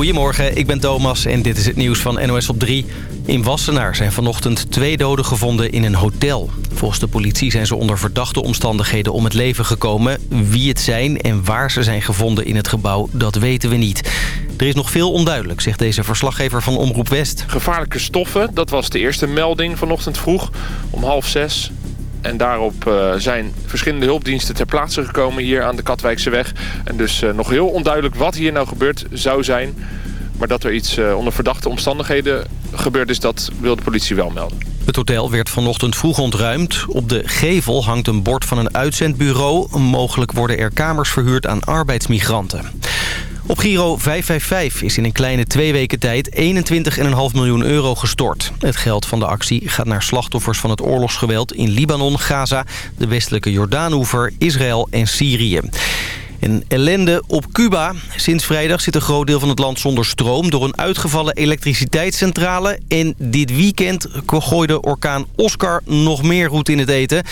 Goedemorgen, ik ben Thomas en dit is het nieuws van NOS op 3. In Wassenaar zijn vanochtend twee doden gevonden in een hotel. Volgens de politie zijn ze onder verdachte omstandigheden om het leven gekomen. Wie het zijn en waar ze zijn gevonden in het gebouw, dat weten we niet. Er is nog veel onduidelijk, zegt deze verslaggever van Omroep West. Gevaarlijke stoffen, dat was de eerste melding vanochtend vroeg om half zes. En daarop uh, zijn verschillende hulpdiensten ter plaatse gekomen hier aan de Katwijkse weg. En dus uh, nog heel onduidelijk wat hier nou gebeurd zou zijn. Maar dat er iets uh, onder verdachte omstandigheden gebeurd is, dat wil de politie wel melden. Het hotel werd vanochtend vroeg ontruimd. Op de gevel hangt een bord van een uitzendbureau. Mogelijk worden er kamers verhuurd aan arbeidsmigranten. Op Giro 555 is in een kleine twee weken tijd 21,5 miljoen euro gestort. Het geld van de actie gaat naar slachtoffers van het oorlogsgeweld in Libanon, Gaza, de westelijke Jordaanoever, Israël en Syrië. En ellende op Cuba. Sinds vrijdag zit een groot deel van het land zonder stroom... door een uitgevallen elektriciteitscentrale. En dit weekend gooide orkaan Oscar nog meer roet in het eten.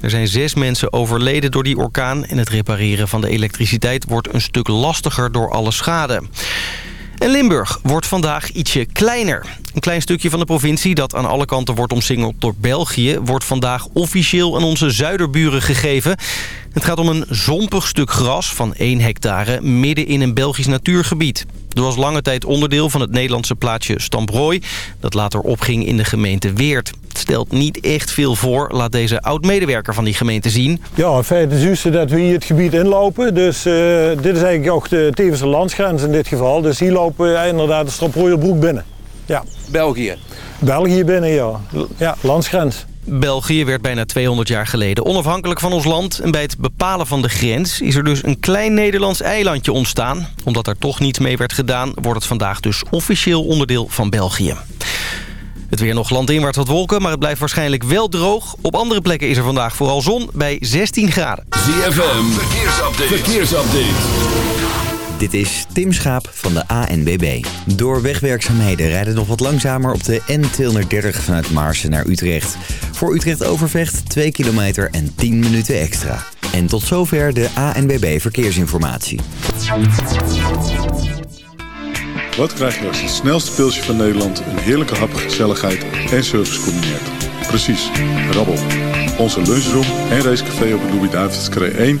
Er zijn zes mensen overleden door die orkaan... en het repareren van de elektriciteit wordt een stuk lastiger door alle schade. En Limburg wordt vandaag ietsje kleiner. Een klein stukje van de provincie dat aan alle kanten wordt omsingeld door België... wordt vandaag officieel aan onze zuiderburen gegeven. Het gaat om een zompig stuk gras van 1 hectare midden in een Belgisch natuurgebied. Het was lange tijd onderdeel van het Nederlandse plaatsje Stambrooi... dat later opging in de gemeente Weert. Het stelt niet echt veel voor, laat deze oud-medewerker van die gemeente zien. Ja, in feite is het dat we hier het gebied inlopen. Dus uh, dit is eigenlijk ook de tevens de landsgrens in dit geval. Dus hier lopen we inderdaad de Stambroeierbroek binnen. Ja. België? België binnen, ja. Ja, landsgrens. België werd bijna 200 jaar geleden onafhankelijk van ons land. En bij het bepalen van de grens is er dus een klein Nederlands eilandje ontstaan. Omdat er toch niets mee werd gedaan, wordt het vandaag dus officieel onderdeel van België. Het weer nog landinwaarts wat wolken, maar het blijft waarschijnlijk wel droog. Op andere plekken is er vandaag vooral zon bij 16 graden. ZFM, verkeersupdate. verkeersupdate. Dit is Tim Schaap van de ANBB. Door wegwerkzaamheden rijden nog wat langzamer op de N230 vanuit Maarsen naar Utrecht. Voor Utrecht Overvecht 2 kilometer en 10 minuten extra. En tot zover de ANBB Verkeersinformatie. Wat krijg je als het snelste pilsje van Nederland... een heerlijke hap, gezelligheid en service combineert? Precies, rabbel. Onze lunchroom en racecafé op de Louis-David's 1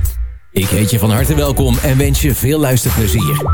Ik heet je van harte welkom en wens je veel luisterplezier.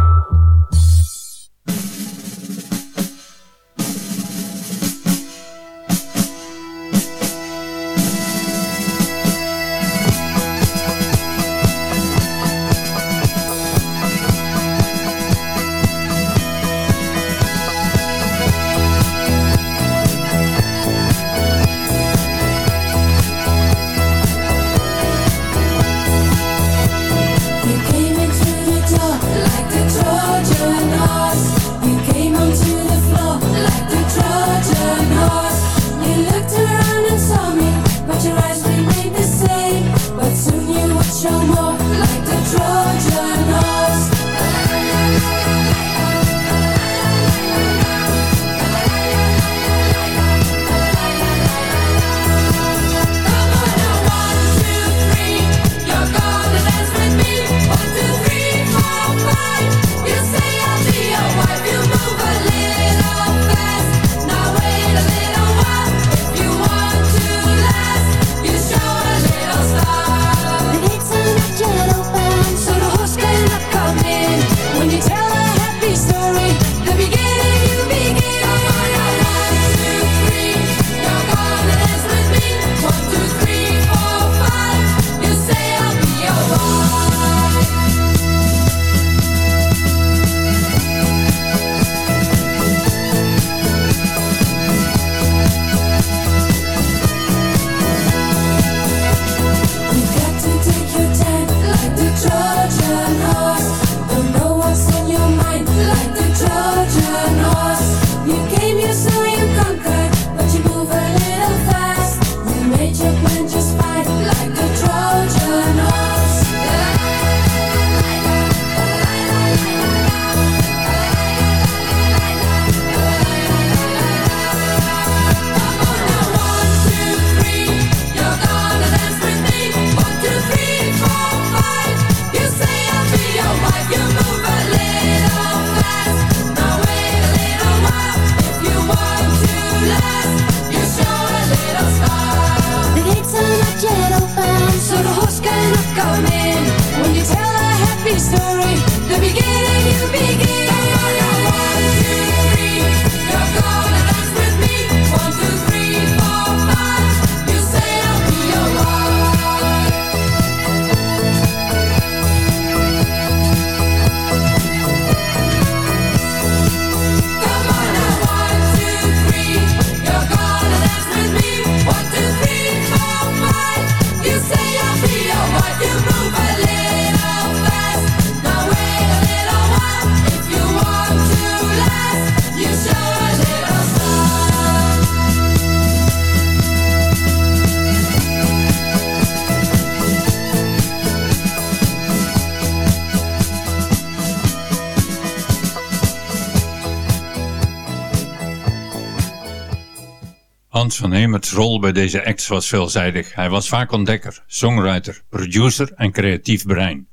Zijn rol bij deze acts was veelzijdig. Hij was vaak ontdekker, songwriter, producer en creatief brein.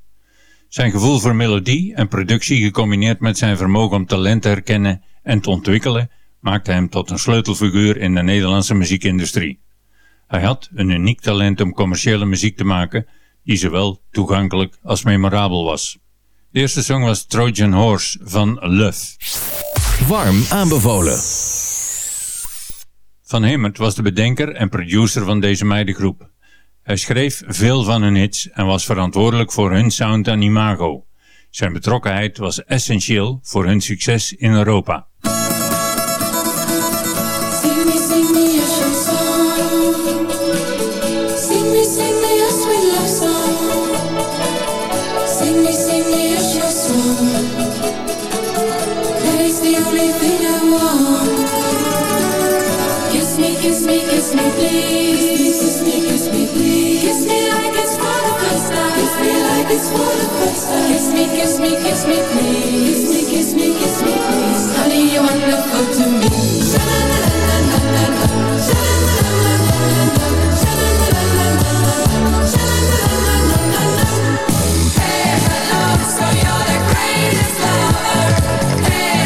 Zijn gevoel voor melodie en productie gecombineerd met zijn vermogen om talent te herkennen en te ontwikkelen maakte hem tot een sleutelfiguur in de Nederlandse muziekindustrie. Hij had een uniek talent om commerciële muziek te maken die zowel toegankelijk als memorabel was. De eerste song was Trojan Horse van Love. Warm aanbevolen. Van Himmert was de bedenker en producer van deze meidengroep. Hij schreef veel van hun hits en was verantwoordelijk voor hun sound en imago. Zijn betrokkenheid was essentieel voor hun succes in Europa. kiss me, please. Kiss me, kiss me, kiss me, please. Honey, you're wonderful to me. Hey, you're the greatest lover. Hey,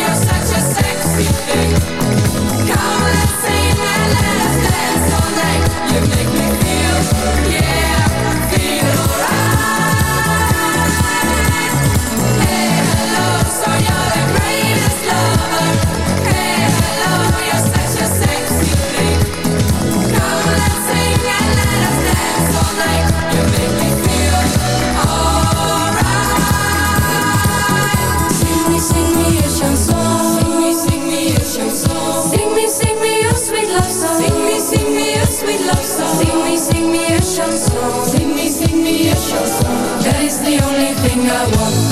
you're such a sexy thing. Come, let us dance all night. You make me feel, yeah. the only thing I want.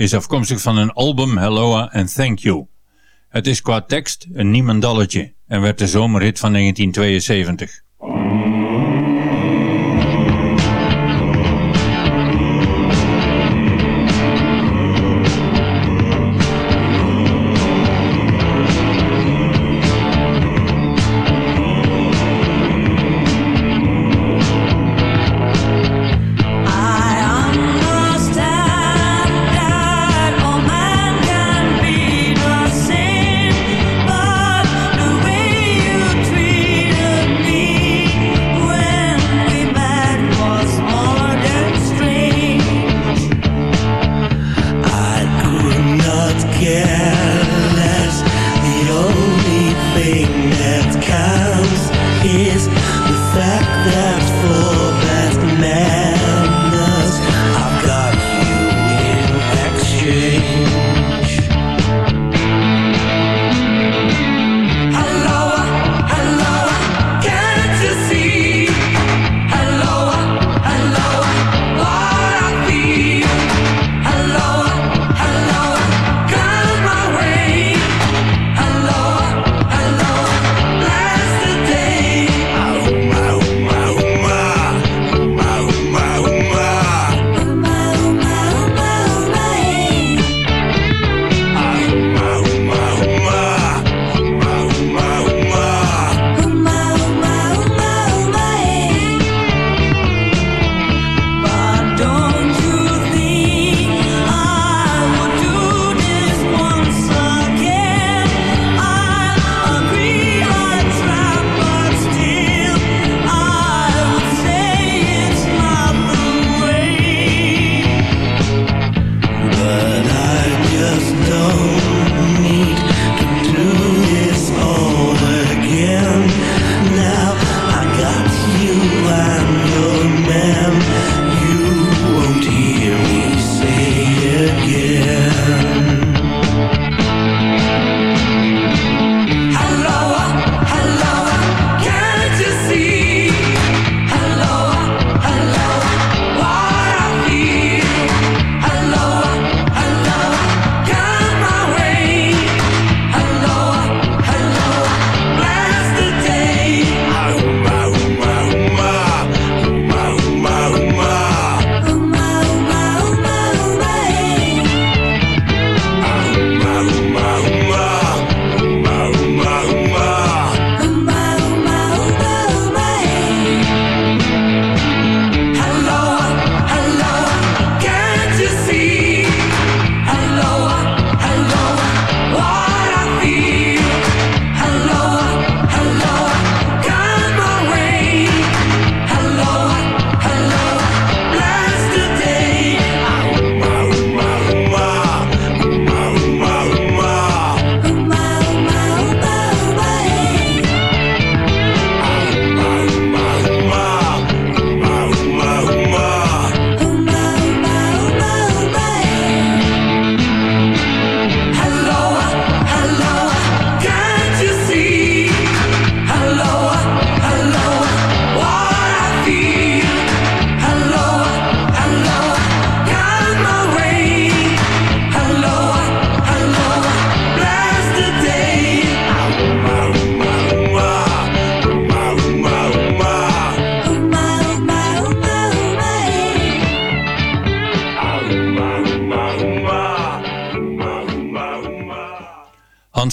is afkomstig van een album Helloa and Thank You. Het is qua tekst een niemendalletje en werd de zomerhit van 1972.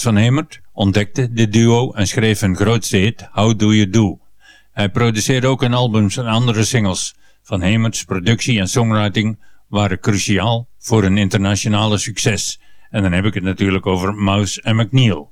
Van Hemert ontdekte dit duo en schreef hun grootste hit How Do You Do. Hij produceerde ook hun albums en andere singles. Van Hemerts productie en songwriting waren cruciaal voor een internationale succes. En dan heb ik het natuurlijk over Mouse en McNeil.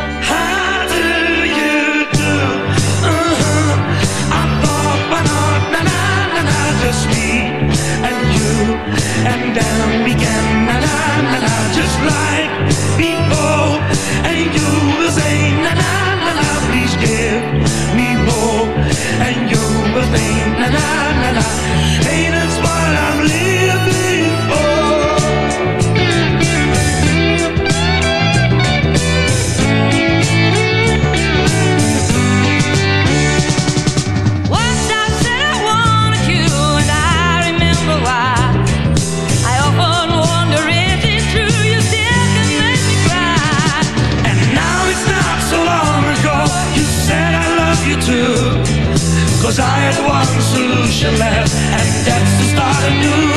Solution left And that's to start anew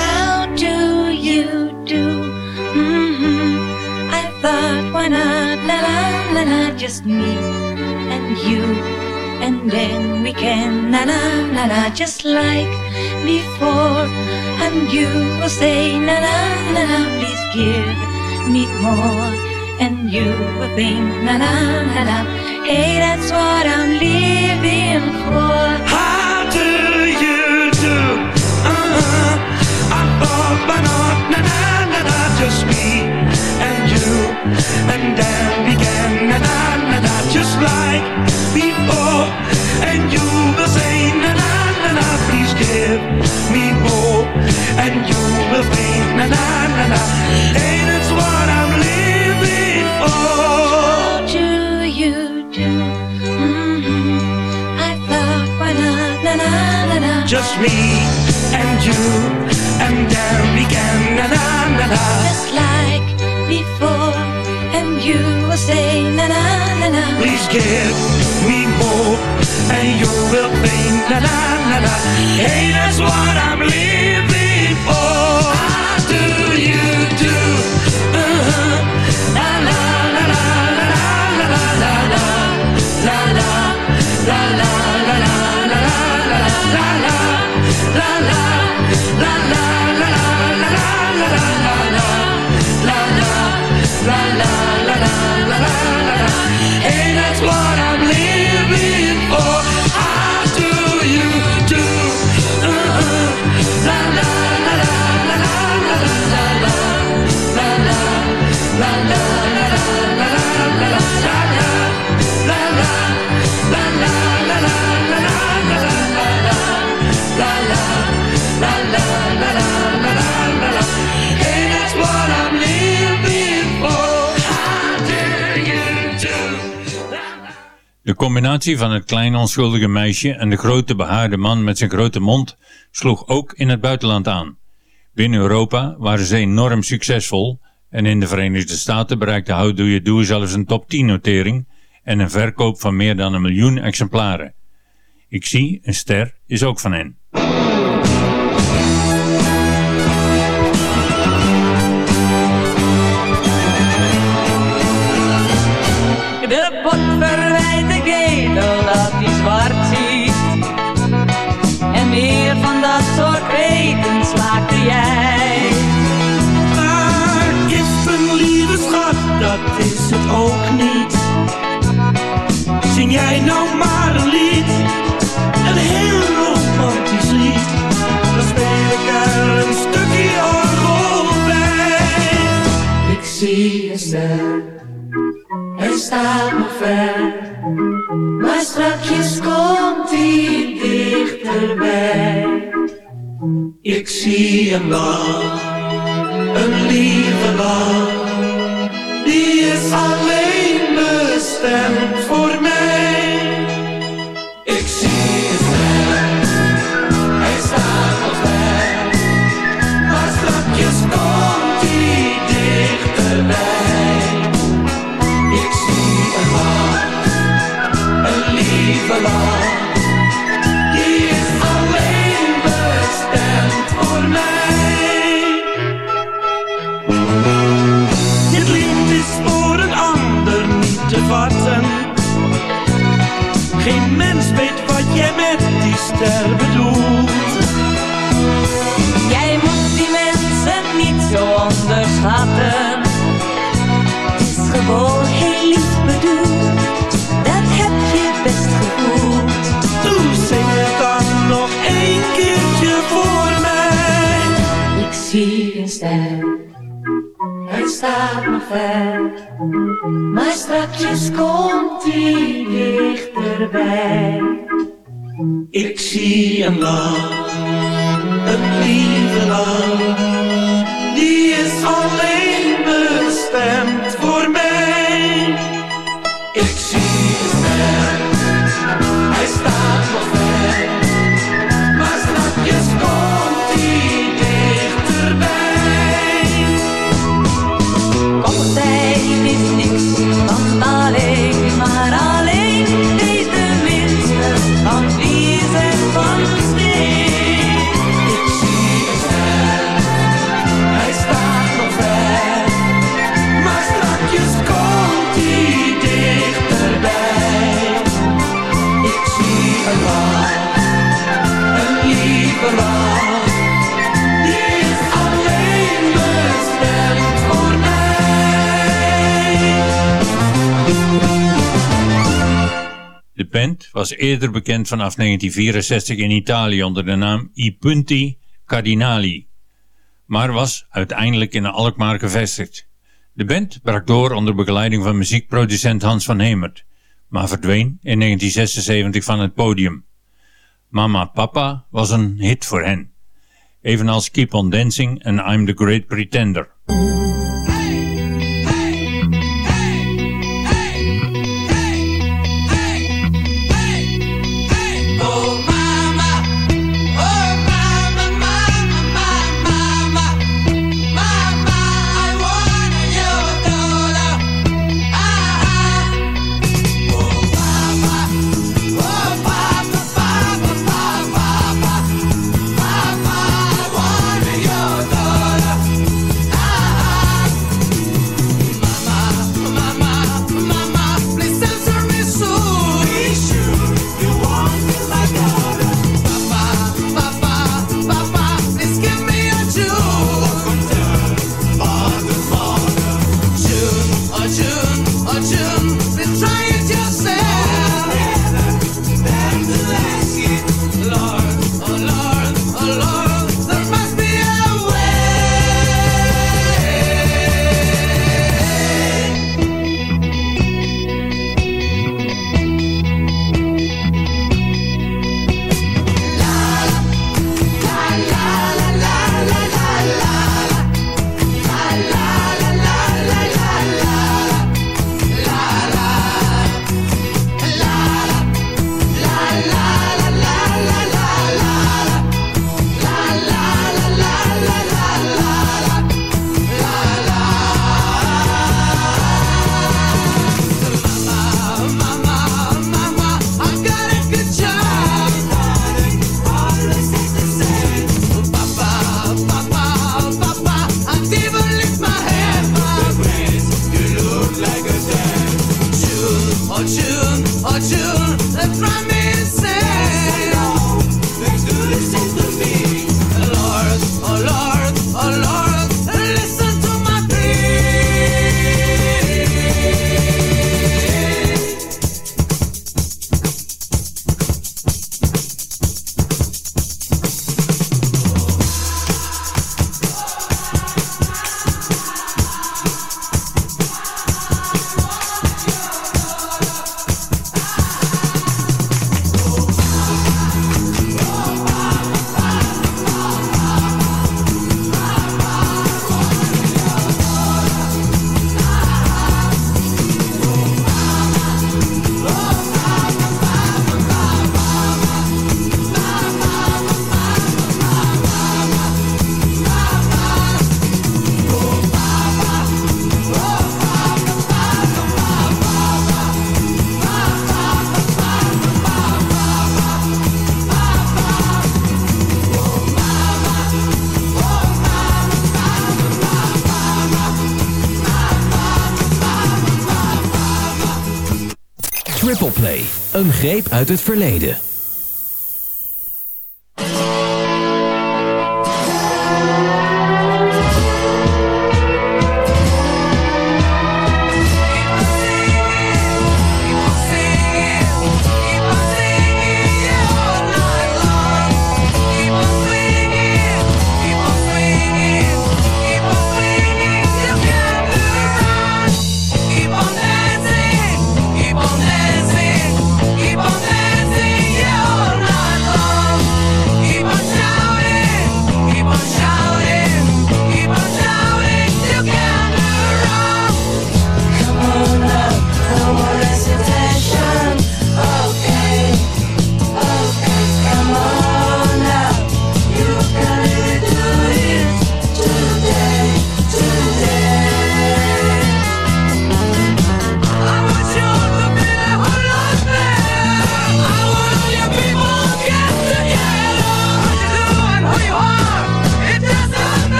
How do you do? Mm-hmm. I thought, why not, la la la la, just me and you. And then we can, na na na na, just like before. And you will say, na na na na, please give me more. And you will think, na na na na, hey, that's what I'm living for. How do Just me and you began na na na na Just like before, and you will say, na na na na. Please give me more And you will think na na na na Hey that's what I'm living De combinatie van het kleine onschuldige meisje en de grote behaarde man met zijn grote mond sloeg ook in het buitenland aan. Binnen Europa waren ze enorm succesvol en in de Verenigde Staten bereikte How Do You Do zelfs een top 10 notering en een verkoop van meer dan een miljoen exemplaren. Ik zie, een ster is ook van hen. jij nou maar een lied, een heel romantisch lied. Dan speel ik er een stukje orgel bij. Ik zie je snel, en staat nog ver, maar strakjes komt hij dichterbij. Ik zie een lach, een lieve lach, die is alleen bestemd voor jij met die ster bedoelt. Staat nog. Maar strakjes komt hij dichterbij. Ik zie een lach, een lieve lach. Die is alleen bestemd band was eerder bekend vanaf 1964 in Italië onder de naam I Punti Cardinali, maar was uiteindelijk in Alkmaar gevestigd. De band brak door onder begeleiding van muziekproducent Hans van Hemert, maar verdween in 1976 van het podium. Mama Papa was een hit voor hen, evenals Keep on Dancing en I'm the Great Pretender. want you. Greep uit het verleden.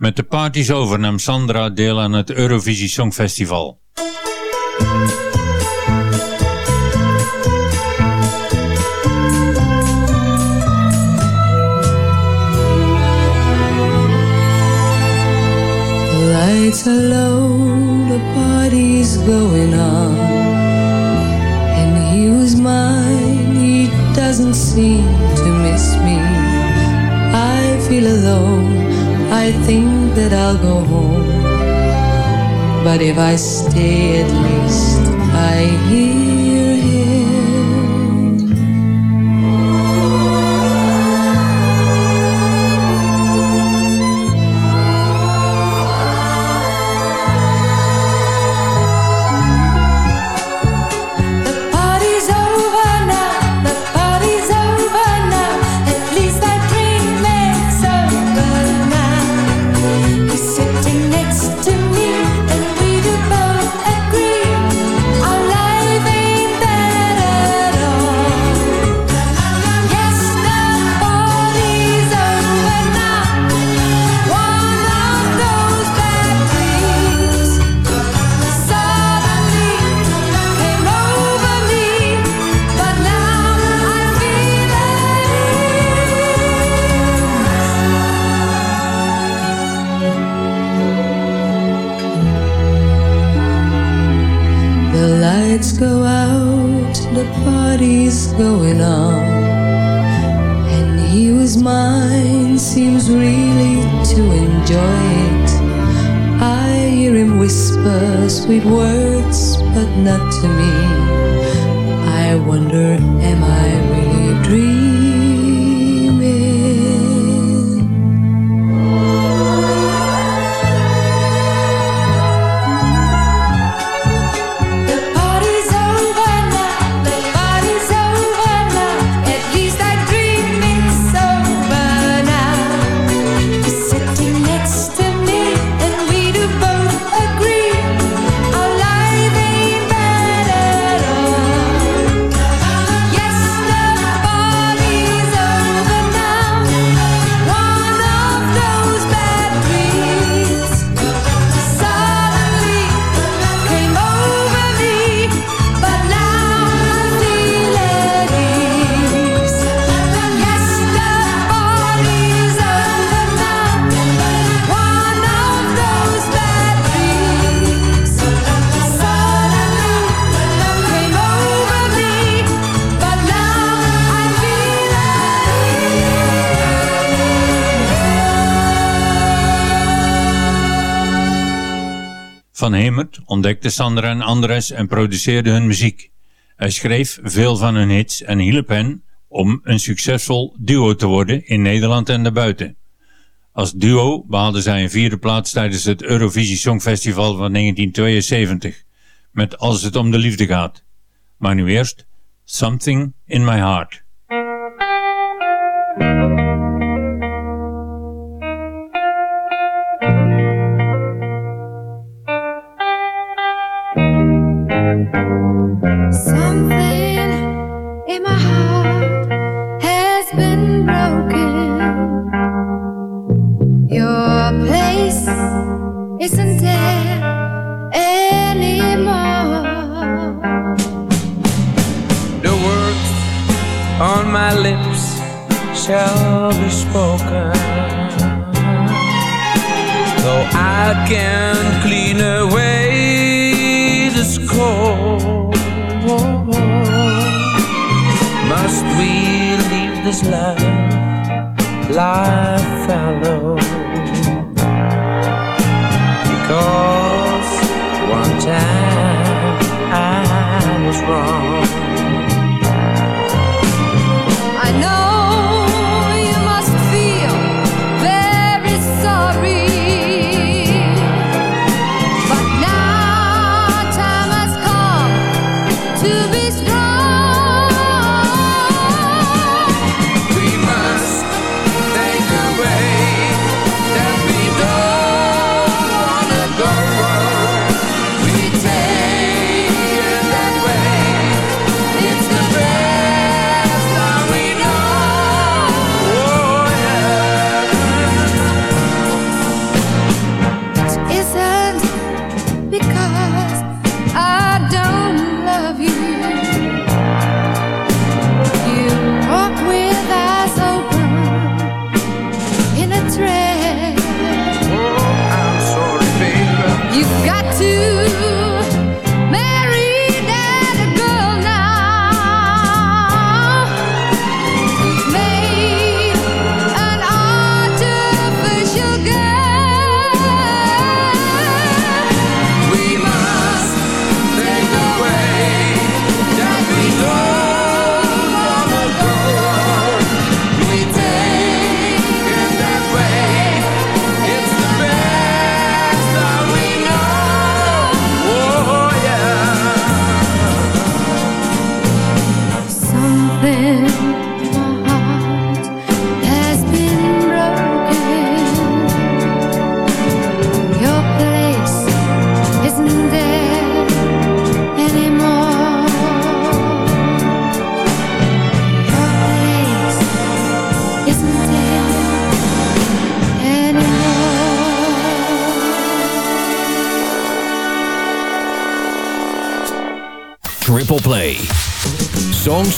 Met de parties over nam Sandra deel aan het Eurovisie Songfestival. Lights are low, the party's going on. And he was mine, he doesn't seem to miss me. I feel alone, I think that I'll go home. But if I stay, at least I hear going on. And he was mine, seems really to enjoy it. I hear him whisper sweet words, but not to me. I wonder, am I really dreaming? Van Hemert ontdekte Sandra en Andres en produceerde hun muziek. Hij schreef veel van hun hits en hielp hen om een succesvol duo te worden in Nederland en daarbuiten. Als duo behaalden zij een vierde plaats tijdens het Eurovisie Songfestival van 1972 met Als het om de liefde gaat. Maar nu eerst Something in My Heart.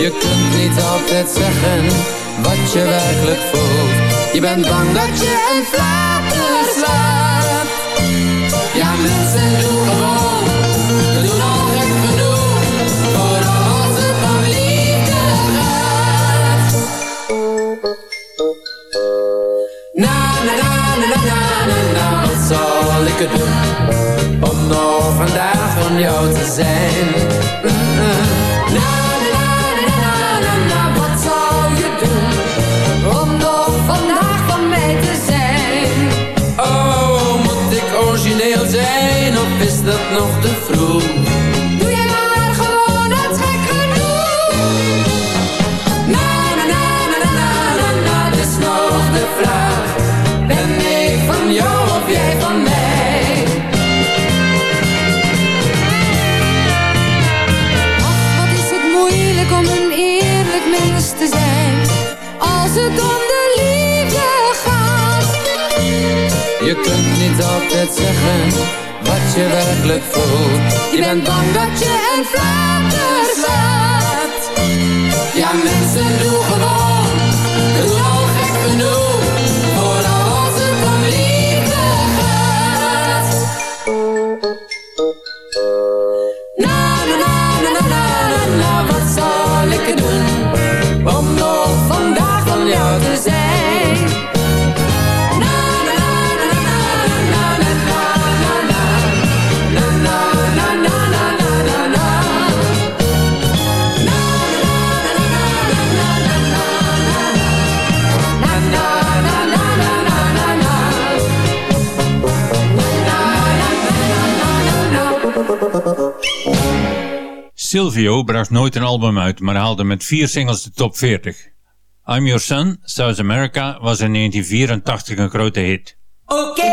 Je kunt niet altijd zeggen wat je werkelijk voelt. Je bent bang dat je een flater slaat. Ja, mensen doen gewoon, we doen al gek genoeg. Vooral als het om liefde gaat. Na na na na na na na na, wat zal ik er doen om nog vandaag van jou te zijn? Is nog te vroeg? Doe jij maar gewoon het gek genoeg. Na na na na na na na na, dus nog de vraag. Ben ik van jou of jij van mij? Ach, wat is het moeilijk om een eerlijk mens te zijn Als het om de liefde gaat Je kunt niet altijd zeggen wat je werkelijk voelt. Je bent bang dat je een flater slaat. Ja, mensen doen gewoon, we doen al gek genoeg. Silvio bracht nooit een album uit, maar haalde met vier singles de top 40. I'm Your Son, South America was in 1984 een grote hit. Okay.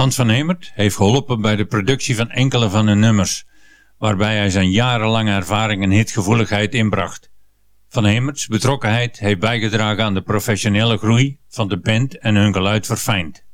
Hans van Hemert heeft geholpen bij de productie van enkele van hun nummers, waarbij hij zijn jarenlange ervaring en hitgevoeligheid inbracht. Van Hemerts betrokkenheid heeft bijgedragen aan de professionele groei van de band en hun geluid verfijnd.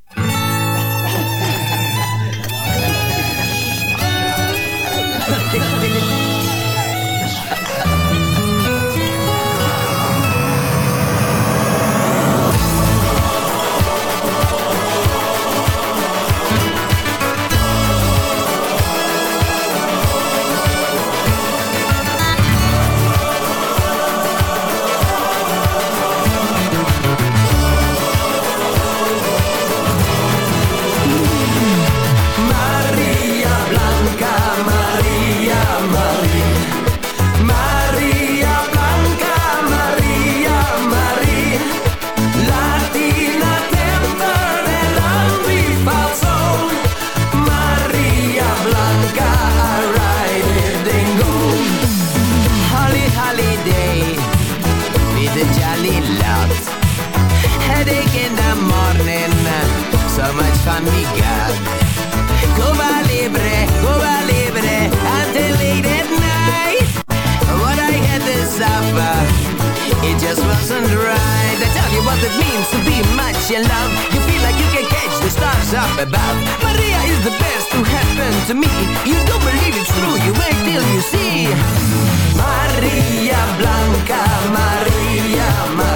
it means to be much in love. You feel like you can catch the stars up above. Maria is the best to happen to me. You don't believe it's true, you wait till you see. Maria Blanca, Maria, Maria.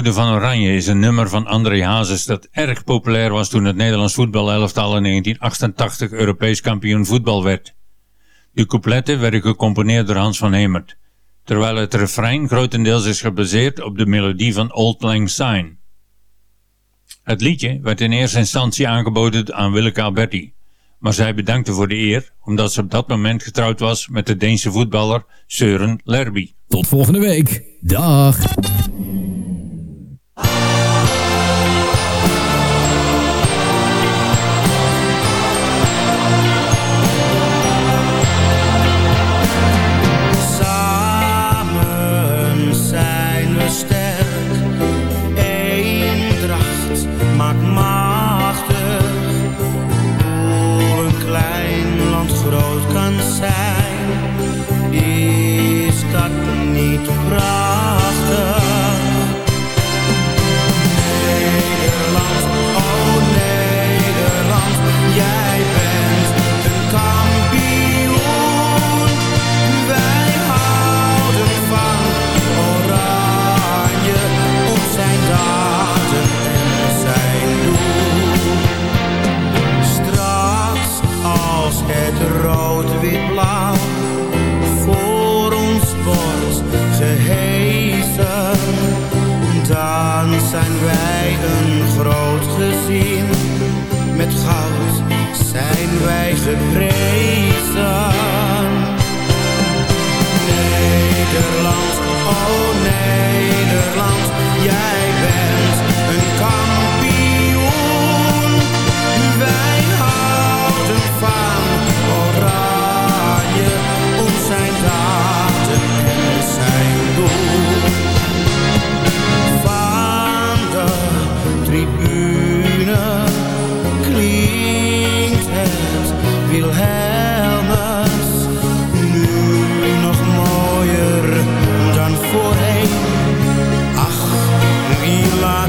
Houden van Oranje is een nummer van André Hazes dat erg populair was toen het Nederlands voetbalelftal in 1988 Europees kampioen voetbal werd. De coupletten werden gecomponeerd door Hans van Hemert, terwijl het refrein grotendeels is gebaseerd op de melodie van Old Lang Syne. Het liedje werd in eerste instantie aangeboden aan Willeke Alberti, maar zij bedankte voor de eer omdat ze op dat moment getrouwd was met de Deense voetballer Søren Lerby. Tot volgende week. Dag.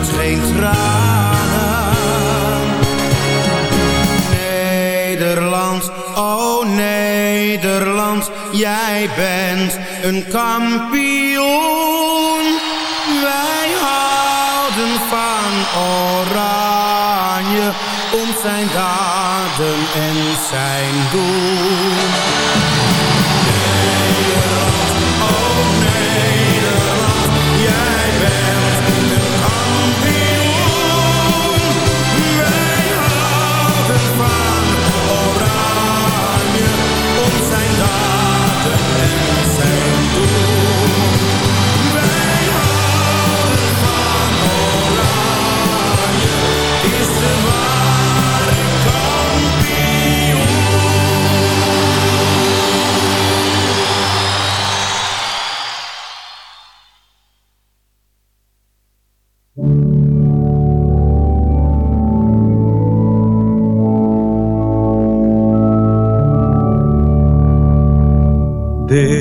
Geen tranen? Nederland, oh Nederland, jij bent een kampioen. Wij houden van oranje om zijn daden en zijn doel. Dit